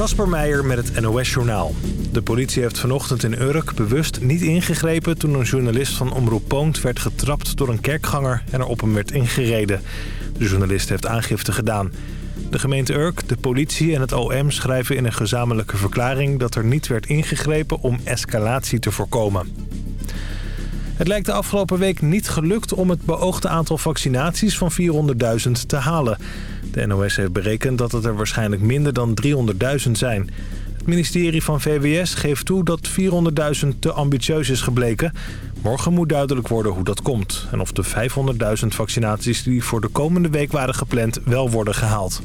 Kasper Meijer met het NOS-journaal. De politie heeft vanochtend in Urk bewust niet ingegrepen... toen een journalist van Omroep Poont werd getrapt door een kerkganger... en er op hem werd ingereden. De journalist heeft aangifte gedaan. De gemeente Urk, de politie en het OM schrijven in een gezamenlijke verklaring... dat er niet werd ingegrepen om escalatie te voorkomen. Het lijkt de afgelopen week niet gelukt om het beoogde aantal vaccinaties van 400.000 te halen. De NOS heeft berekend dat het er waarschijnlijk minder dan 300.000 zijn. Het ministerie van VWS geeft toe dat 400.000 te ambitieus is gebleken. Morgen moet duidelijk worden hoe dat komt. En of de 500.000 vaccinaties die voor de komende week waren gepland wel worden gehaald.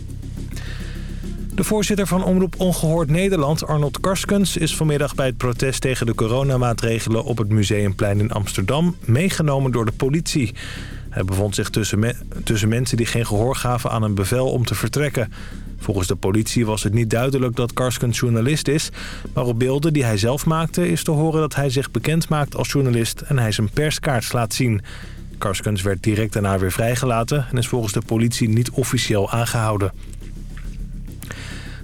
De voorzitter van Omroep Ongehoord Nederland, Arnold Karskens... is vanmiddag bij het protest tegen de coronamaatregelen op het Museumplein in Amsterdam... meegenomen door de politie. Hij bevond zich tussen, tussen mensen die geen gehoor gaven aan een bevel om te vertrekken. Volgens de politie was het niet duidelijk dat Karskens journalist is... maar op beelden die hij zelf maakte is te horen dat hij zich bekend maakt als journalist... en hij zijn perskaart laat zien. Karskens werd direct daarna weer vrijgelaten... en is volgens de politie niet officieel aangehouden.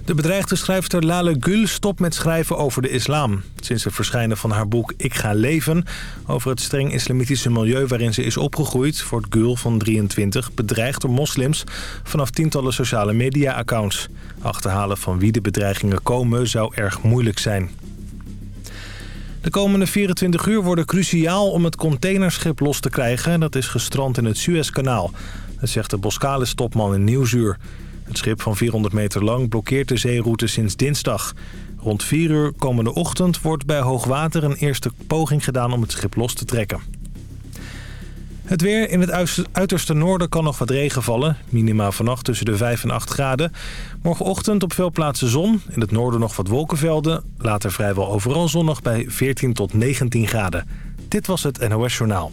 De bedreigde schrijfster Lale Gül stopt met schrijven over de islam. Sinds het verschijnen van haar boek Ik ga leven... over het streng islamitische milieu waarin ze is opgegroeid... wordt Gül van 23 bedreigd door moslims... vanaf tientallen sociale media-accounts. Achterhalen van wie de bedreigingen komen zou erg moeilijk zijn. De komende 24 uur worden cruciaal om het containerschip los te krijgen. Dat is gestrand in het Suezkanaal. Dat zegt de Boskalis-topman in Nieuwsuur. Het schip van 400 meter lang blokkeert de zeeroute sinds dinsdag. Rond 4 uur komende ochtend wordt bij hoogwater een eerste poging gedaan om het schip los te trekken. Het weer in het uiterste noorden kan nog wat regen vallen. Minima vannacht tussen de 5 en 8 graden. Morgenochtend op veel plaatsen zon. In het noorden nog wat wolkenvelden. Later vrijwel overal zonnig bij 14 tot 19 graden. Dit was het NOS Journaal.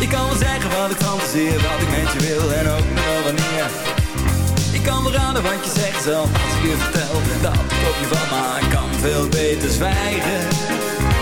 Ik kan wel zeggen wat ik fantaseer, wat ik met je wil en ook nog wel wanneer. Ik kan wel raden wat je zegt zelf als ik je vertel dat ik op je van, maar kan veel beter zwijgen.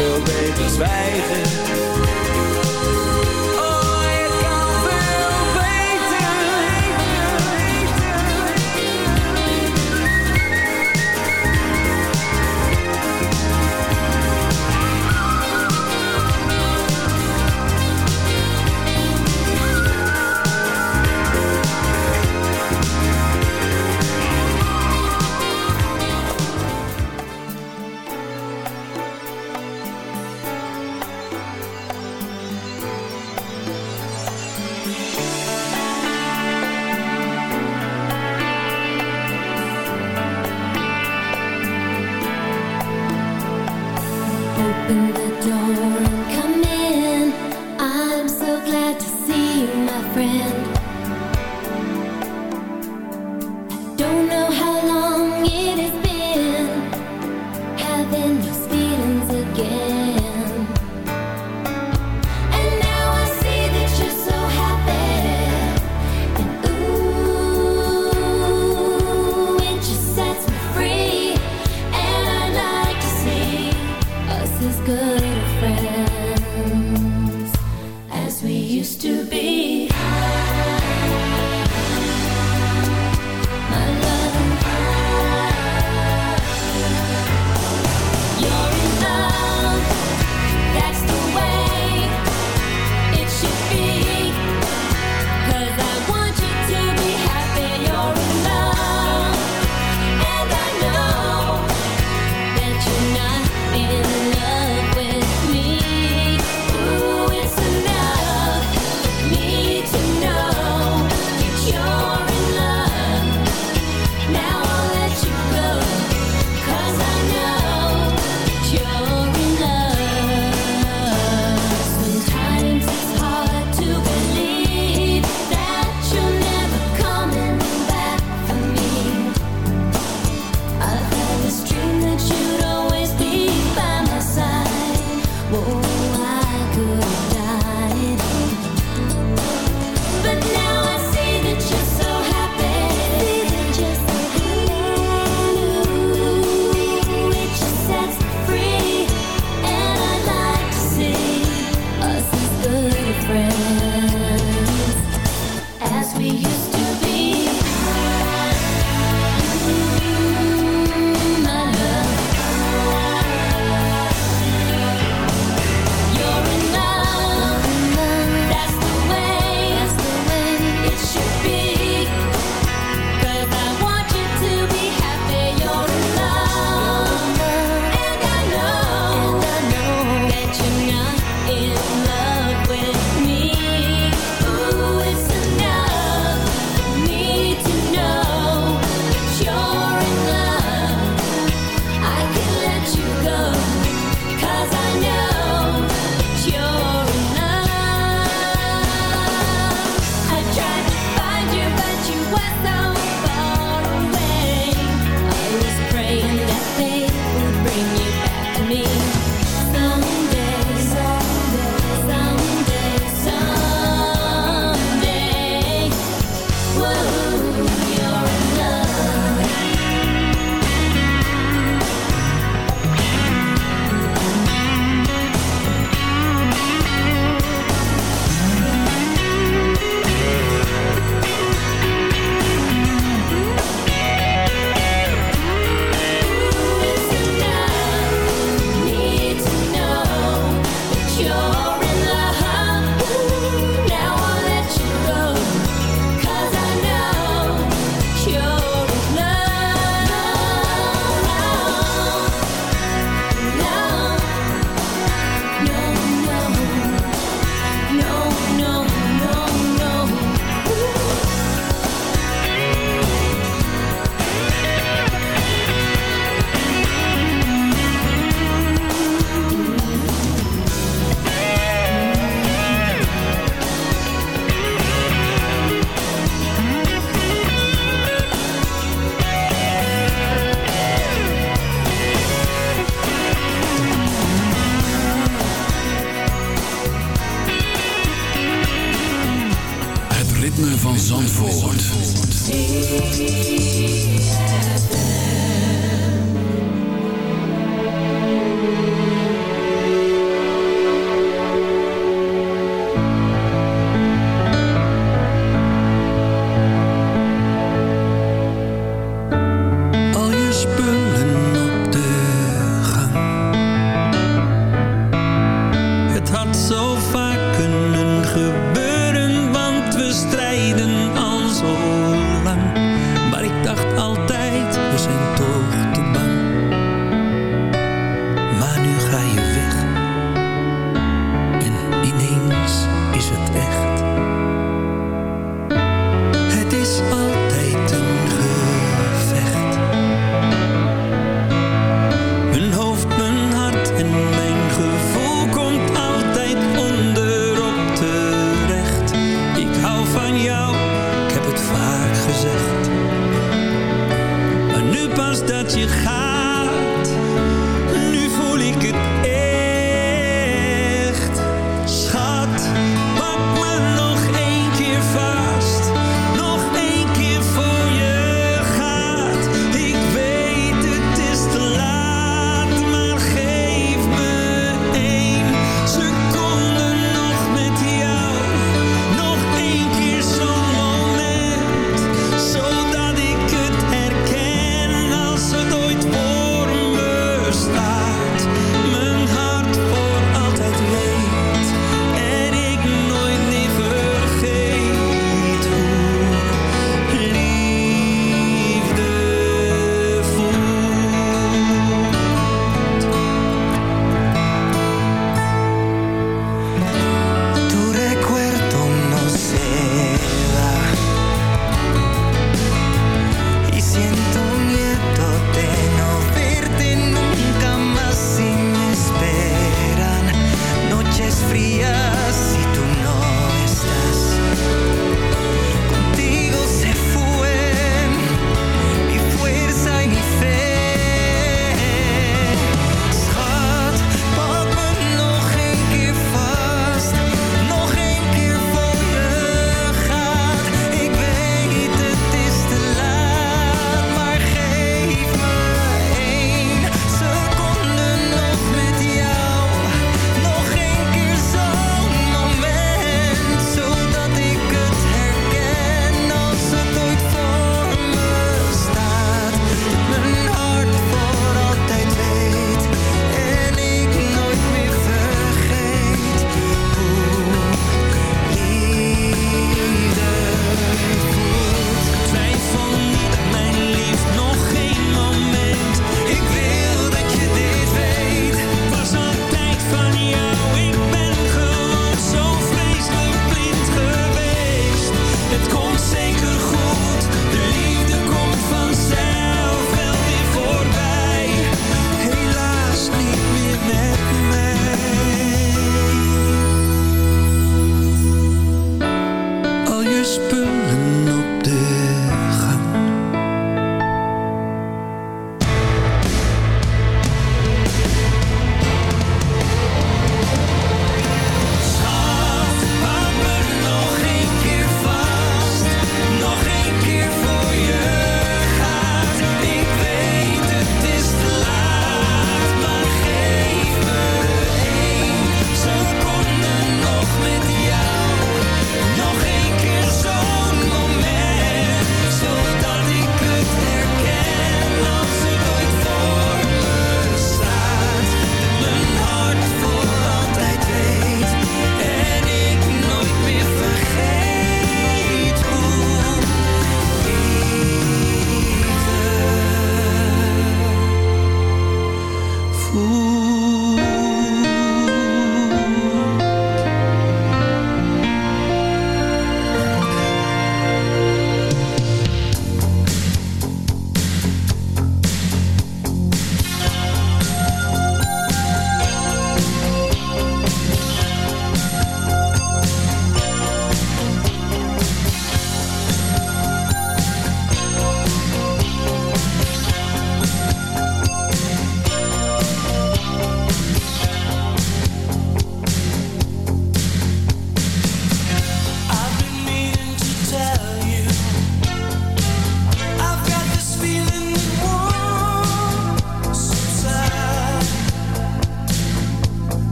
Veel beter zwijgen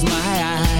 close my eyes.